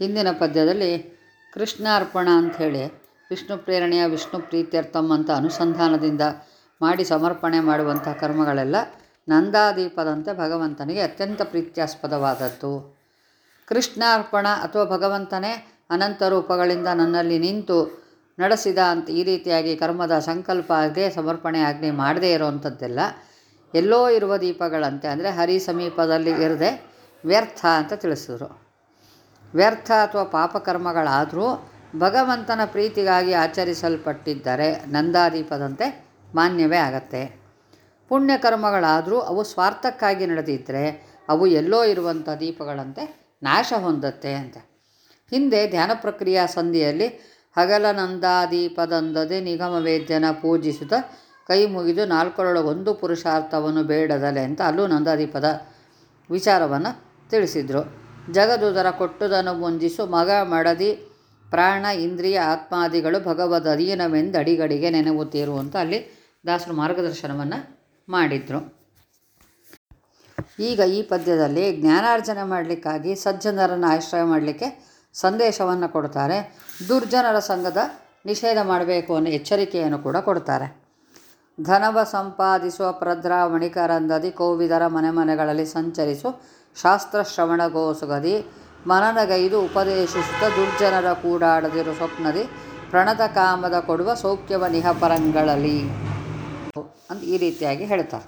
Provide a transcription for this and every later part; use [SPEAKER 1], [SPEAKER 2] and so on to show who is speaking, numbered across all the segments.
[SPEAKER 1] ಹಿಂದಿನ ಪದ್ಯದಲ್ಲಿ ಕೃಷ್ಣಾರ್ಪಣ ಅಂಥೇಳಿ ವಿಷ್ಣು ಪ್ರೇರಣೆಯ ವಿಷ್ಣು ಪ್ರೀತ್ಯರ್ಥಂ ಅಂತ ಅನುಸಂಧಾನದಿಂದ ಮಾಡಿ ಸಮರ್ಪಣೆ ಮಾಡುವಂಥ ಕರ್ಮಗಳೆಲ್ಲ ನಂದಾದೀಪದಂತೆ ಭಗವಂತನಿಗೆ ಅತ್ಯಂತ ಪ್ರೀತ್ಯಾಸ್ಪದವಾದದ್ದು. ಕೃಷ್ಣಾರ್ಪಣ ಅಥವಾ ಭಗವಂತನೇ ಅನಂತ ರೂಪಗಳಿಂದ ನನ್ನಲ್ಲಿ ನಿಂತು ನಡೆಸಿದ ಅಂತ ಈ ರೀತಿಯಾಗಿ ಕರ್ಮದ ಸಂಕಲ್ಪ ಆಗದೆ ಸಮರ್ಪಣೆ ಆಗದೆ ಮಾಡದೇ ಇರೋವಂಥದ್ದೆಲ್ಲ ಎಲ್ಲೋ ಇರುವ ದೀಪಗಳಂತೆ. ಅಂದರೆ ಹರಿ ಸಮೀಪದಲ್ಲಿ ಇರದೆ ವ್ಯರ್ಥ ಅಂತ ತಿಳಿಸಿದ್ರು. ವ್ಯರ್ಥ ಅಥವಾ ಪಾಪಕರ್ಮಗಳಾದರೂ ಭಗವಂತನ ಪ್ರೀತಿಗಾಗಿ ಆಚರಿಸಲ್ಪಟ್ಟಿದ್ದರೆ ನಂದಾದೀಪದಂತೆ ಮಾನ್ಯವೇ ಆಗತ್ತೆ. ಪುಣ್ಯಕರ್ಮಗಳಾದರೂ ಅವು ಸ್ವಾರ್ಥಕ್ಕಾಗಿ ನಡೆದಿದ್ದರೆ ಅವು ಎಲ್ಲೋ ಇರುವಂಥ ದೀಪಗಳಂತೆ ನಾಶ ಹೊಂದತ್ತೆ ಅಂತ. ಹಿಂದೆ ಧ್ಯಾನ ಪ್ರಕ್ರಿಯಾ ಸಂಧಿಯಲ್ಲಿ ಹಗಲ ನಂದಾದೀಪದಂದದೆ ನಿಗಮ ವೇದ್ಯನ ಪೂಜಿಸುತ್ತ ಕೈ ಮುಗಿದು ನಾಲ್ಕರೊಳಗೊಂದು ಪುರುಷಾರ್ಥವನ್ನು ಬೇಡದಲೆ ಅಂತ ಅಲ್ಲೂ ನಂದಾದೀಪದ ವಿಚಾರವನ್ನು ತಿಳಿಸಿದರು. ಜಗದುದರ ಕೊಟ್ಟುದನ್ನು ಮುಂಜಿಸು ಮಗ ಮಡದಿ ಪ್ರಾಣ ಇಂದ್ರಿಯ ಆತ್ಮಾದಿಗಳು ಭಗವದ್ ಅಧೀನವೆಂದು ಅಡಿಗಡಿಗೆ ನೆನಗುತ್ತೀರು ಅಂತ ಅಲ್ಲಿ ದಾಸರು ಮಾರ್ಗದರ್ಶನವನ್ನು ಮಾಡಿದರು. ಈಗ ಈ ಪದ್ಯದಲ್ಲಿ ಜ್ಞಾನಾರ್ಜನೆ ಮಾಡಲಿಕ್ಕಾಗಿ ಸಜ್ಜನರನ್ನು ಆಶ್ರಯ ಮಾಡಲಿಕ್ಕೆ ಸಂದೇಶವನ್ನು ಕೊಡ್ತಾರೆ. ದುರ್ಜನರ ಸಂಘದ ನಿಷೇಧ ಮಾಡಬೇಕು ಅನ್ನೋ ಎಚ್ಚರಿಕೆಯನ್ನು ಕೂಡ ಕೊಡ್ತಾರೆ. ಧನವ ಸಂಪಾದಿಸುವ ಪ್ರದ್ರಾ ಮಣಿಕರಂದದಿ ಕೋವಿದರ ಮನೆ ಮನೆಗಳಲ್ಲಿ ಸಂಚರಿಸು ಶಾಸ್ತ್ರ ಶ್ರವಣಗೋಸುಗದಿ ಮನನಗೈದು ಉಪದೇಶಿಸುತ್ತ ದುರ್ಜನರ ಕೂಡಾಡದಿರು ಸ್ವಪ್ನದಿ, ಪ್ರಣತ ಕಾಮದ ಕೊಡುವ ಸೌಖ್ಯವ ನಿಹಪರಂಗಳಲ್ಲಿ ಅಂತ ಈ ರೀತಿಯಾಗಿ ಹೇಳ್ತಾರೆ.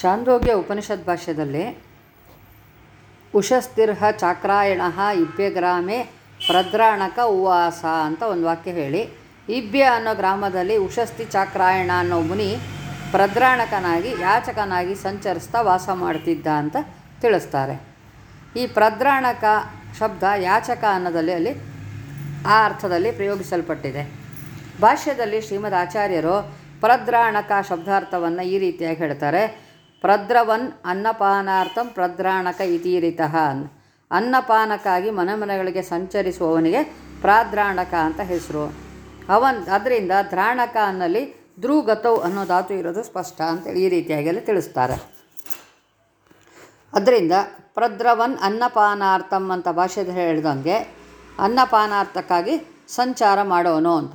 [SPEAKER 1] ಚಾಂದೋಗ್ಯ ಉಪನಿಷತ್ ಭಾಷ್ಯದಲ್ಲಿ ಉಷಸ್ತಿರ್ಹ ಚಾಕ್ರಾಯಣ ಇಬ್ಯಗ್ರಾಮೆ ಪ್ರದ್ರಾಣಕ ಉವಾಸ ಅಂತ ಒಂದು ವಾಕ್ಯ ಹೇಳಿ. ಇಬ್ಬ್ಯ ಅನ್ನೋ ಗ್ರಾಮದಲ್ಲಿ ಉಷಸ್ತಿ ಚಾಕ್ರಾಯಣ ಅನ್ನೋ ಮುನಿ ಪ್ರದ್ರಾಣಕನಾಗಿ, ಯಾಚಕನಾಗಿ ಸಂಚರಿಸ್ತಾ ವಾಸ ಮಾಡ್ತಿದ್ದ ಅಂತ ತಿಳಿಸ್ತಾರೆ. ಈ ಪ್ರದ್ರಾಣಕ ಶಬ್ದ ಯಾಚಕ ಅನ್ನೋದಲ್ಲಿ ಅಲ್ಲಿ ಆ ಅರ್ಥದಲ್ಲಿ ಪ್ರಯೋಗಿಸಲ್ಪಟ್ಟಿದೆ. ಭಾಷ್ಯದಲ್ಲಿ ಶ್ರೀಮದ್ ಆಚಾರ್ಯರು ಪ್ರದ್ರಾಣಕ ಶಬ್ದಾರ್ಥವನ್ನು ಈ ರೀತಿಯಾಗಿ ಹೇಳ್ತಾರೆ. ಪ್ರದ್ರವನ್ ಅನ್ನಪಾನಾರ್ಥಂ ಪ್ರದ್ರಾಣಕ ಇತೀರಿತಃ ಅನ್ನಪಾನಕ್ಕಾಗಿ ಮನೆ ಸಂಚರಿಸುವವನಿಗೆ ಪ್ರಾದ್ರಾಣಕ ಅಂತ ಹೆಸರು. ಅವನ್ ಅದರಿಂದ ದ್ರಾಣಕ ಅನ್ನಲ್ಲಿ ಧ್ರುಗತೌ ಅನ್ನೋ ಧಾತು ಇರೋದು ಸ್ಪಷ್ಟ ಅಂತೇಳಿ ಈ ರೀತಿಯಾಗಿ ಅಲ್ಲಿ ತಿಳಿಸ್ತಾರೆ. ಅದರಿಂದ ಪ್ರದ್ರವನ್ ಅನ್ನಪಾನಾರ್ಥಂ ಅಂತ ಭಾಷೆದಲ್ಲಿ ಹೇಳಿದಂಗೆ ಅನ್ನಪಾನಾರ್ಥಕ್ಕಾಗಿ ಸಂಚಾರ ಮಾಡೋನು ಅಂತ.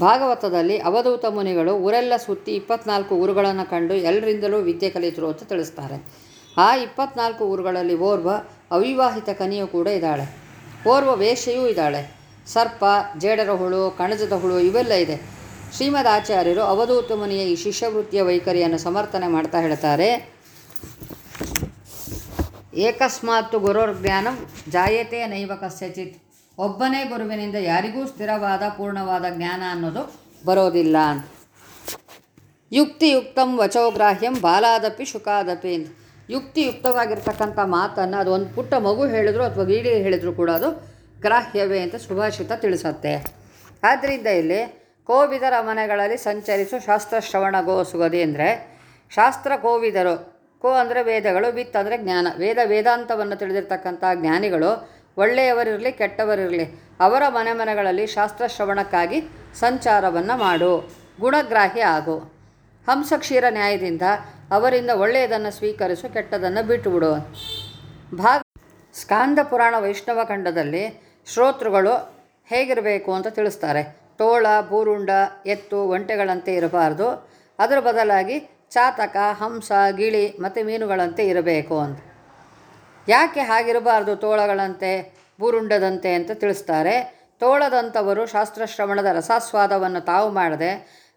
[SPEAKER 1] ಭಾಗವತದಲ್ಲಿ ಅವಧೂತ ಮುನಿಗಳು ಊರೆಲ್ಲ ಸುತ್ತಿ ಇಪ್ಪತ್ನಾಲ್ಕು ಊರುಗಳನ್ನು ಕಂಡು ಎಲ್ಲರಿಂದಲೂ ವಿದ್ಯೆ ಕಲಿತರು ಅಂತ ತಿಳಿಸ್ತಾರೆ. ಆ ಇಪ್ಪತ್ನಾಲ್ಕು ಊರುಗಳಲ್ಲಿ ಓರ್ವ ಅವಿವಾಹಿತ ಕನಿಯು ಕೂಡ ಇದ್ದಾಳೆ. ಓರ್ವ ವೇಷೆಯೂ ಇದ್ದಾಳೆ. ಸರ್ಪ ಜೇಡರ ಹುಳು ಕಣಜದ ಹುಳು ಇವೆಲ್ಲ ಇದೆ. ಶ್ರೀಮದ್ ಆಚಾರ್ಯರು ಅವಧೂತ ಮುನಿಯ ಈ ಶಿಷ್ಯವೃತ್ತಿಯ ವೈಖರಿಯನ್ನು ಸಮರ್ಥನೆ ಮಾಡ್ತಾ ಹೇಳ್ತಾರೆ. ಏಕಸ್ಮಾತ್ತು ಗುರುರ್ಜ್ಞಾನಂ ಜಾಯತೆ ನೈವ ಕಸ್ಯಚಿತ್. ಒಬ್ಬನೇ ಗುರುವಿನಿಂದ ಯಾರಿಗೂ ಸ್ಥಿರವಾದ ಪೂರ್ಣವಾದ ಜ್ಞಾನ ಅನ್ನೋದು ಬರೋದಿಲ್ಲ. ಯುಕ್ತಿಯುಕ್ತಂ ವಚೋಗ್ರಾಹ್ಯಂ ಬಾಲಾದಪಿ ಶುಕಾದಪಿ ಯುಕ್ತಿಯುಕ್ತವಾಗಿರ್ತಕ್ಕಂಥ ಮಾತನ್ನು ಅದು ಒಂದು ಪುಟ್ಟ ಮಗು ಹೇಳಿದ್ರು ಅಥವಾ ಗೀಡಿ ಹೇಳಿದ್ರು ಕೂಡ ಅದು ಗ್ರಾಹ್ಯವೇ ಅಂತ ಸುಭಾಷಿತ ತಿಳಿಸತ್ತೆ. ಆದ್ದರಿಂದ ಇಲ್ಲಿ ಕೋವಿದರ ಮನೆಗಳಲ್ಲಿ ಸಂಚರಿಸು ಶಾಸ್ತ್ರ ಶ್ರವಣ ಗೋಸುಗದಿ ಅಂದರೆ, ಶಾಸ್ತ್ರ ಕೋವಿದರು, ಕೋ ಅಂದರೆ ವೇದಗಳು, ವಿತ್ ಅಂದರೆ ಜ್ಞಾನ. ವೇದ ವೇದಾಂತವನ್ನು ತಿಳಿದಿರ್ತಕ್ಕಂಥ ಜ್ಞಾನಿಗಳು ಒಳ್ಳೆಯವರಿರಲಿ ಕೆಟ್ಟವರಿರಲಿ, ಅವರ ಮನೆ ಮನೆಗಳಲ್ಲಿ ಶಾಸ್ತ್ರ ಶ್ರವಣಕ್ಕಾಗಿ ಸಂಚಾರವನ್ನು ಮಾಡು. ಗುಣಗ್ರಾಹಿ ಆಗು. ಹಂಸಕ್ಷೀರ ನ್ಯಾಯದಿಂದ ಅವರಿಂದ ಒಳ್ಳೆಯದನ್ನು ಸ್ವೀಕರಿಸು, ಕೆಟ್ಟದನ್ನು ಬಿಟ್ಟುಬಿಡು. ಭಾಗ ಸ್ಕಾಂದ ಪುರಾಣ ವೈಷ್ಣವ ಖಂಡದಲ್ಲಿ ಶ್ರೋತೃಗಳು ಹೇಗಿರಬೇಕು ಅಂತ ತಿಳಿಸ್ತಾರೆ. ತೋಳ, ಬೂರುಂಡ ಎತ್ತು ಒಂಟೆಗಳಂತೆ ಇರಬಾರ್ದು. ಅದರ ಬದಲಾಗಿ ಚಾತಕ, ಹಂಸ, ಗಿಳಿ ಮತ್ತು ಮೀನುಗಳಂತೆ ಇರಬೇಕು ಅಂತ. ಯಾಕೆ ಹಾಗಿರಬಾರ್ದು ತೋಳಗಳಂತೆ, ಬೂರುಂಡದಂತೆ ಅಂತ ತಿಳಿಸ್ತಾರೆ. ತೋಳದಂಥವರು ಶಾಸ್ತ್ರಶ್ರವಣದ ರಸಾಸ್ವಾದವನ್ನು ತಾವು ಮಾಡದೆ,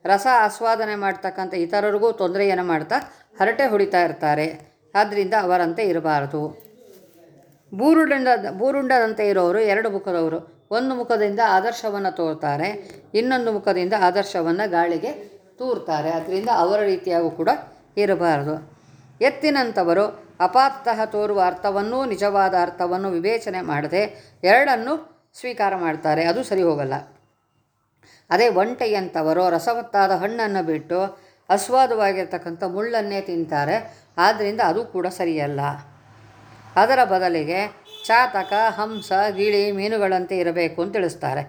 [SPEAKER 1] ರಸ ಆಸ್ವಾದನೆ ಮಾಡ್ತಕ್ಕಂಥ ಇತರರಿಗೂ ತೊಂದರೆಯನ್ನು ಮಾಡ್ತಾ ಹರಟೆ ಹೊಡಿತಾ ಇರ್ತಾರೆ. ಆದ್ದರಿಂದ ಅವರಂತೆ ಇರಬಾರ್ದು. ಬೂರುಂಡ ಬೂರುಂಡದಂತೆ ಇರೋರು ಎರಡು ಮುಖದವರು. ಒಂದು ಮುಖದಿಂದ ಆದರ್ಶವನ್ನು ತೋರ್ತಾರೆ, ಇನ್ನೊಂದು ಮುಖದಿಂದ ಆದರ್ಶವನ್ನು ಗಾಳಿಗೆ ತೂರ್ತಾರೆ. ಅದರಿಂದ ಅವರ ರೀತಿಯಾಗೂ ಕೂಡ ಇರಬಾರದು. ಎತ್ತಿನಂಥವರು ಅಪಾತಃ ತೋರುವ ಅರ್ಥವನ್ನೂ ನಿಜವಾದ ಅರ್ಥವನ್ನು ವಿವೇಚನೆ ಮಾಡದೆ ಎರಡನ್ನು ಸ್ವೀಕಾರ ಮಾಡ್ತಾರೆ. ಅದು ಸರಿ ಹೋಗಲ್ಲ. ಅದೇ ಒಂಟೆಯಂಥವರು ರಸವತ್ತಾದ ಹಣ್ಣನ್ನು ಬಿಟ್ಟು ಅಸ್ವಾದವಾಗಿರ್ತಕ್ಕಂಥ ಮುಳ್ಳನ್ನೇ ತಿಂತಾರೆ. ಆದ್ದರಿಂದ ಅದು ಕೂಡ ಸರಿಯಲ್ಲ. ಅದರ ಬದಲಿಗೆ ಚಾತಕ, ಹಂಸ, ಗಿಳಿ, ಮೀನುಗಳಂತೆ ಇರಬೇಕು ಅಂತ ತಿಳಿಸ್ತಾರೆ.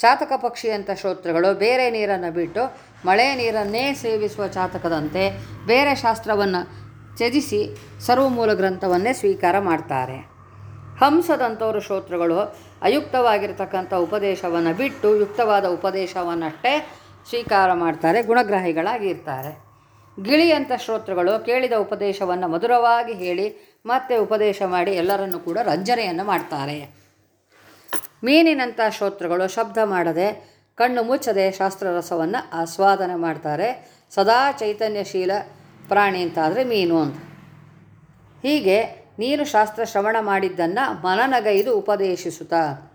[SPEAKER 1] ಚಾತಕ ಪಕ್ಷಿಯಂಥ ಶ್ರೋತ್ರಗಳು ಬೇರೆ ನೀರನ್ನು ಬಿಟ್ಟು ಮಳೆ ನೀರನ್ನೇ ಸೇವಿಸುವ ಚಾತಕದಂತೆ ಬೇರೆ ಶಾಸ್ತ್ರವನ್ನು ತ್ಯಜಿಸಿ ಸರ್ವಮೂಲ ಗ್ರಂಥವನ್ನೇ ಸ್ವೀಕಾರ ಮಾಡ್ತಾರೆ. ಹಂಸದಂಥವರು ಶ್ರೋತ್ರಗಳು ಅಯುಕ್ತವಾಗಿರತಕ್ಕಂಥ ಉಪದೇಶವನ್ನು ಬಿಟ್ಟು ಯುಕ್ತವಾದ ಉಪದೇಶವನ್ನಷ್ಟೇ ಸ್ವೀಕಾರ ಮಾಡ್ತಾರೆ, ಗುಣಗ್ರಾಹಿಗಳಾಗಿರ್ತಾರೆ. ಗಿಳಿಯಂಥ ಶ್ರೋತೃಗಳು ಕೇಳಿದ ಉಪದೇಶವನ್ನು ಮಧುರವಾಗಿ ಹೇಳಿ ಮತ್ತೆ ಉಪದೇಶ ಮಾಡಿ ಎಲ್ಲರನ್ನೂ ಕೂಡ ರಂಜನೆಯನ್ನು ಮಾಡ್ತಾರೆ. ಮೀನಿನಂಥ ಶ್ರೋತೃಗಳು ಶಬ್ದ ಮಾಡದೆ ಕಣ್ಣು ಮುಚ್ಚದೆ ಶಾಸ್ತ್ರರಸವನ್ನು ಆಸ್ವಾದನೆ ಮಾಡ್ತಾರೆ. ಸದಾ ಚೈತನ್ಯಶೀಲ ಪ್ರಾಣಿ ಅಂತಾದರೆ ಮೀನು ಅಂತ. ಹೀಗೆ ನೀನು ಶಾಸ್ತ್ರ ಶ್ರವಣ ಮಾಡಿದ್ದನ್ನು ಮನನಗೈದು ಉಪದೇಶಿಸುತ್ತಾ.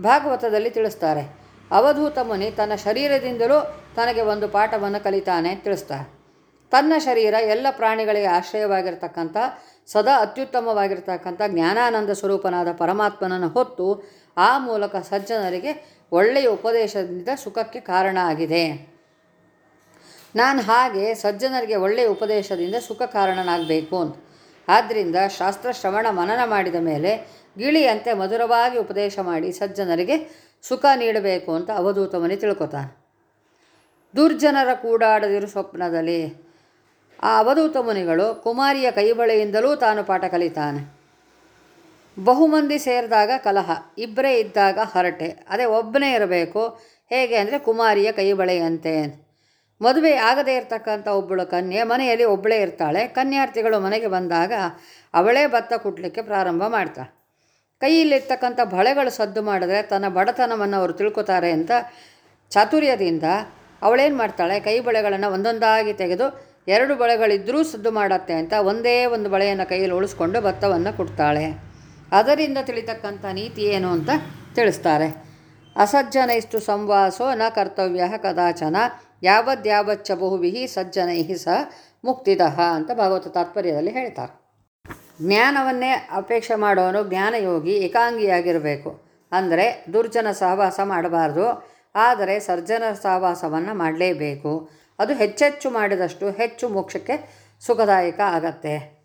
[SPEAKER 1] ಭಾಗವತದಲ್ಲಿ ತಿಳಿಸ್ತಾರೆ. ಅವಧೂತ ಮುನಿ ತನ್ನ ಶರೀರದಿಂದಲೂ ತನಗೆ ಒಂದು ಪಾಠವನ್ನು ಕಲಿತಾನೆ ತಿಳಿಸ್ತಾರೆ ತನ್ನ ಶರೀರ ಎಲ್ಲ ಪ್ರಾಣಿಗಳಿಗೆ ಆಶ್ರಯವಾಗಿರ್ತಕ್ಕಂಥ, ಸದಾ ಅತ್ಯುತ್ತಮವಾಗಿರ್ತಕ್ಕಂಥ ಜ್ಞಾನಾನಂದ ಸ್ವರೂಪನಾದ ಪರಮಾತ್ಮನನ್ನು ಹೊತ್ತು ಆ ಮೂಲಕ ಸಜ್ಜನರಿಗೆ ಒಳ್ಳೆಯ ಉಪದೇಶದಿಂದ ಸುಖಕ್ಕೆ ಕಾರಣ ಆಗಿದೆ. ನಾನು ಹಾಗೆ ಸಜ್ಜನರಿಗೆ ಒಳ್ಳೆಯ ಉಪದೇಶದಿಂದ ಸುಖ ಕಾರಣನಾಗಬೇಕು ಅಂತ. ಆದ್ದರಿಂದ ಶಾಸ್ತ್ರ ಶ್ರವಣ ಮನನ ಮಾಡಿದ ಮೇಲೆ ಗಿಳಿಯಂತೆ ಮಧುರವಾಗಿ ಉಪದೇಶ ಮಾಡಿ ಸಜ್ಜನರಿಗೆ ಸುಖ ನೀಡಬೇಕು ಅಂತ ಅವಧೂತಮನಿ ತಿಳ್ಕೊತಾನೆ. ದುರ್ಜನರ ಕೂಡಾಡದಿರು ಸ್ವಪ್ನದಲ್ಲಿ ಆ ಅವಧೂತ ಮುನಿಗಳು ಕುಮಾರಿಯ ಕೈಬಳೆಯಿಂದಲೂ ತಾನು ಪಾಠ ಕಲಿತಾನೆ. ಬಹುಮಂದಿ ಸೇರಿದಾಗ ಕಲಹ ಇಬ್ಬರೇ ಇದ್ದಾಗ ಹರಟೆ. ಅದೇ ಒಬ್ಬನೇ ಇರಬೇಕು. ಹೇಗೆ ಅಂದರೆ ಕುಮಾರಿಯ ಕೈಬಳೆಯಂತೆ. ಮದುವೆ ಆಗದೇ ಇರತಕ್ಕಂಥ ಒಬ್ಬಳು ಕನ್ಯೆ ಮನೆಯಲ್ಲಿ ಒಬ್ಬಳೇ ಇರ್ತಾಳೆ. ಕನ್ಯಾರ್ಥಿಗಳು ಮನೆಗೆ ಬಂದಾಗ ಅವಳೇ ಭತ್ತ ಕುಟ್ಲಿಕ್ಕೆ ಪ್ರಾರಂಭ ಮಾಡ್ತಾಳೆ. ಕೈಯಲ್ಲಿರ್ತಕ್ಕಂಥ ಬಳೆಗಳು ಸದ್ದು ಮಾಡಿದ್ರೆ ತನ್ನ ಬಡತನವನ್ನು ಅವರು ತಿಳ್ಕೊತಾರೆ ಅಂತ ಚಾತುರ್ಯದಿಂದ ಅವಳೇನು ಮಾಡ್ತಾಳೆ? ಕೈ ಬಳೆಗಳನ್ನು ಒಂದೊಂದಾಗಿ ತೆಗೆದು ಎರಡು ಬಳೆಗಳಿದ್ದರೂ ಸದ್ದು ಮಾಡತ್ತೆ ಅಂತ ಒಂದೇ ಒಂದು ಬಳೆಯನ್ನು ಕೈಯಲ್ಲಿ ಉಳಿಸ್ಕೊಂಡು ಭತ್ತವನ್ನು ಕೊಡ್ತಾಳೆ. ಅದರಿಂದ ತಿಳಿತಕ್ಕಂಥ ನೀತಿ ಏನು ಅಂತ ತಿಳಿಸ್ತಾರೆ. ಅಸಜ್ಜನೈಸ್ತು ಸಂವಾಸೋ ನ ಕರ್ತವ್ಯ ಕದಾಚನ ಯಾವದ್ಯಾವಚ್ಚ ಬಹುವಿಹಿ ಸಜ್ಜನೈ ಸಹ ಮುಕ್ತಿದಃ ಅಂತ ಭಾಗವತ ತಾತ್ಪರ್ಯದಲ್ಲಿ ಹೇಳ್ತಾರೆ. ಜ್ಞಾನವನ್ನೇ ಅಪೇಕ್ಷೆ ಮಾಡೋನು ಜ್ಞಾನಯೋಗಿ ಏಕಾಂಗಿಯಾಗಿರಬೇಕು. ಅಂದರೆ ದುರ್ಜನ ಸಹವಾಸ ಮಾಡಬಾರ್ದು. ಆದರೆ ಸರ್ಜನ ಸಹವಾಸವನ್ನು ಮಾಡಲೇಬೇಕು. ಅದು ಹೆಚ್ಚೆಚ್ಚು ಮಾಡಿದಷ್ಟು ಹೆಚ್ಚು ಮೋಕ್ಷಕ್ಕೆ ಸುಖದಾಯಕ ಆಗತ್ತೆ.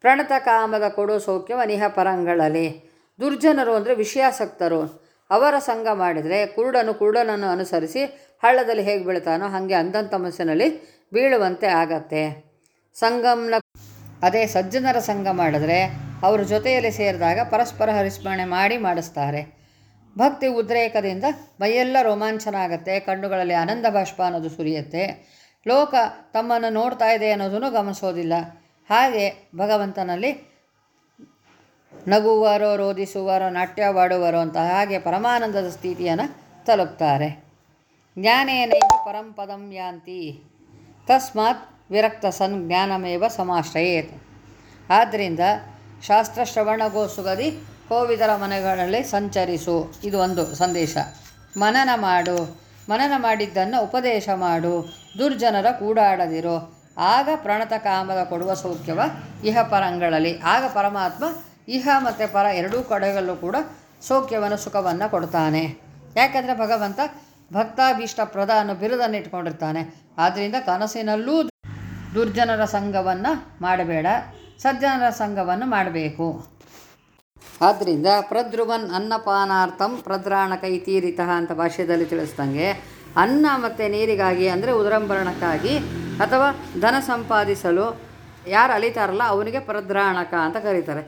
[SPEAKER 1] ಪ್ರಣತ ಕಾಮದ ಕೊಡು ಸೌಖ್ಯ ನಿಹ ಪರಂಗಳಲ್ಲಿ. ದುರ್ಜನರು ಅಂದರೆ ವಿಷಯಾಸಕ್ತರು. ಅವರ ಸಂಘ ಮಾಡಿದರೆ ಕುರುಡನು ಕುರುಡನನ್ನು ಅನುಸರಿಸಿ ಹಳ್ಳದಲ್ಲಿ ಹೇಗೆ ಬೀಳ್ತಾನೋ ಹಾಗೆ ಅಂಧನ್ ಮನಸ್ಸಿನಲ್ಲಿ ಬೀಳುವಂತೆ ಆಗತ್ತೆ. ಸಂಗಮ್ನ ಅದೇ ಸಜ್ಜನರ ಸಂಘ ಮಾಡಿದ್ರೆ ಅವರ ಜೊತೆಯಲ್ಲಿ ಸೇರಿದಾಗ ಪರಸ್ಪರ ಹರಿಸ್ಮರಣೆ ಮಾಡಿ ಮಾಡಿಸ್ತಾರೆ. ಭಕ್ತಿ ಉದ್ರೇಕದಿಂದ ಮೈಯೆಲ್ಲ ರೋಮಾಂಚನ ಆಗುತ್ತೆ ಕಣ್ಣುಗಳಲ್ಲಿ ಆನಂದ ಬಾಷ್ಪ ಅನ್ನೋದು ಸುರಿಯುತ್ತೆ. ಲೋಕ ತಮ್ಮನ್ನು ನೋಡ್ತಾ ಇದೆ ಅನ್ನೋದನ್ನು ಗಮನಿಸೋದಿಲ್ಲ. ಹಾಗೆ ಭಗವಂತನಲ್ಲಿ ನಗುವರೋ, ರೋಧಿಸುವರೋ, ನಾಟ್ಯವಾಡುವರೋ ಅಂತ ಹಾಗೆ ಪರಮಾನಂದದ ಸ್ಥಿತಿಯನ್ನು ತಲುಪ್ತಾರೆ. ಜ್ಞಾನೇನೈವ ಪರಂಪದಂ ಯಾಂತಿ? ತಸ್ಮಾತ್ ವಿರಕ್ತ ಸನ್ ಜ್ಞಾನಮೇವ ಸಮಾಶ್ರಯೇತ್. ಆದ್ದರಿಂದ ಶಾಸ್ತ್ರ ಶ್ರವಣಗೋ ಸುಗದಿ ಕೋವಿದರ ಮನೆಗಳಲ್ಲಿ ಸಂಚರಿಸು. ಇದು ಒಂದು ಸಂದೇಶ. ಮನನ ಮಾಡು. ಮನನ ಮಾಡಿದ್ದನ್ನು ಉಪದೇಶ ಮಾಡು. ದುರ್ಜನರ ಕೂಡಾಡದಿರು. ಆಗ ಪ್ರಣತ ಕಾಮದ ಕೊಡುವ ಸೌಖ್ಯವ ಇಹ ಪರಂಗಳಲ್ಲಿ ಆಗ ಪರಮಾತ್ಮ ಇಹ ಮತ್ತು ಪರ ಎರಡೂ ಕಡೆಗಳಲ್ಲೂ ಕೂಡ ಸೌಖ್ಯವನ್ನು, ಸುಖವನ್ನು ಕೊಡ್ತಾನೆ. ಯಾಕೆಂದರೆ ಭಗವಂತ ಭಕ್ತಾಭೀಷ್ಟ ಪ್ರದ ಅನ್ನೋ ಬಿರುದನ್ನು ಇಟ್ಕೊಂಡಿರ್ತಾನೆ. ಆದ್ದರಿಂದ ಕನಸಿನಲ್ಲೂ ದುರ್ಜನರ ಸಂಘವನ್ನು ಮಾಡಬೇಡ. ಸಜ್ಜನರ ಸಂಘವನ್ನು ಮಾಡಬೇಕು. ಆದ್ದರಿಂದ ಪ್ರದ್ರುವನ್ ಅನ್ನಪಾನಾರ್ಥಂ ಪ್ರದ್ರಾಣಕ ಇತೀರಿತ ಅಂತ ಭಾಷೆಯಲ್ಲಿ ತಿಳಿಸ್ದಂಗೆ ಅನ್ನ ಮತ್ತು ನೀರಿಗಾಗಿ ಅಂದರೆ ಉದರಂಭರಣಕ್ಕಾಗಿ ಅಥವಾ ಧನ ಸಂಪಾದಿಸಲು ಯಾರು ಅಲಿತಾರಲ್ಲ ಅವನಿಗೆ ಪ್ರದ್ರಾಣಕ ಅಂತ ಕರೀತಾರೆ.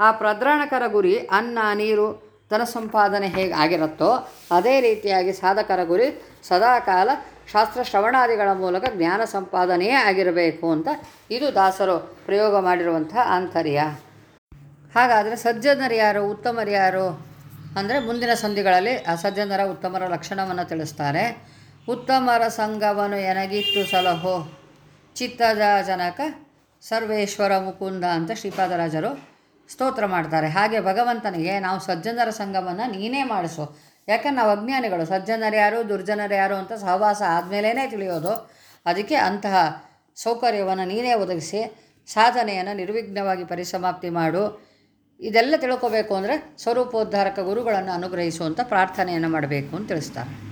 [SPEAKER 1] ಆ ಪ್ರದ್ರಾಣಕರ ಗುರಿ ಅನ್ನ, ನೀರು, ಧನ ಸಂಪಾದನೆ ಹೇಗೆ ಆಗಿರುತ್ತೋ ಅದೇ ರೀತಿಯಾಗಿ ಸಾಧಕರ ಗುರಿ ಸದಾಕಾಲ ಶಾಸ್ತ್ರ ಶ್ರವಣಾದಿಗಳ ಮೂಲಕ ಜ್ಞಾನ ಸಂಪಾದನೆಯೇ ಆಗಿರಬೇಕು ಅಂತ ಇದು ದಾಸರು ಪ್ರಯೋಗ ಮಾಡಿರುವಂಥ ಆಂತರ್ಯ. ಹಾಗಾದರೆ ಸಜ್ಜನರು ಯಾರು, ಉತ್ತಮರು ಯಾರು? ಅಂದರೆ ಮುಂದಿನ ಸಂಧಿಗಳಲ್ಲಿ ಆ ಸಜ್ಜನರ, ಉತ್ತಮರ ಲಕ್ಷಣವನ್ನು ತಿಳಿಸ್ತಾರೆ. ಉತ್ತಮರ ಸಂಘವನ್ನು ಎನಗಿತ್ತು ಸಲಹೋ ಚಿತ್ತದ ಜನಕ ಸರ್ವೇಶ್ವರ ಮುಕುಂದ ಅಂತ ಶ್ರೀಪಾದರಾಜರು ಸ್ತೋತ್ರ ಮಾಡ್ತಾರೆ. ಹಾಗೆ ಭಗವಂತನಿಗೆ ನಾವು ಸಜ್ಜನರ ಸಂಘವನ್ನು ನೀನೇ ಮಾಡಿಸು. ಯಾಕಂದ್ರೆ ನಾವು ಅಜ್ಞಾನಿಗಳು, ಸಜ್ಜನರು ಯಾರು, ದುರ್ಜನರು ಯಾರು ಅಂತ ಸಹವಾಸ ಆದಮೇಲೇ ತಿಳಿಯೋದು. ಅದಕ್ಕೆ ಅಂತಹ ಸೌಕರ್ಯವನ್ನು ನೀನೇ ಒದಗಿಸಿ, ಸಾಧನೆಯನ್ನು ನಿರ್ವಿಘ್ನವಾಗಿ ಪರಿಸಮಾಪ್ತಿ ಮಾಡು. ಇದೆಲ್ಲ ತಿಳ್ಕೋಬೇಕು ಅಂದರೆ ಸ್ವರೂಪೋದ್ಧಾರಕ ಗುರುಗಳನ್ನು ಅನುಗ್ರಹಿಸುವಂಥ ಪ್ರಾರ್ಥನೆಯನ್ನು ಮಾಡಬೇಕು ಅಂತ ತಿಳಿಸ್ತಾರೆ.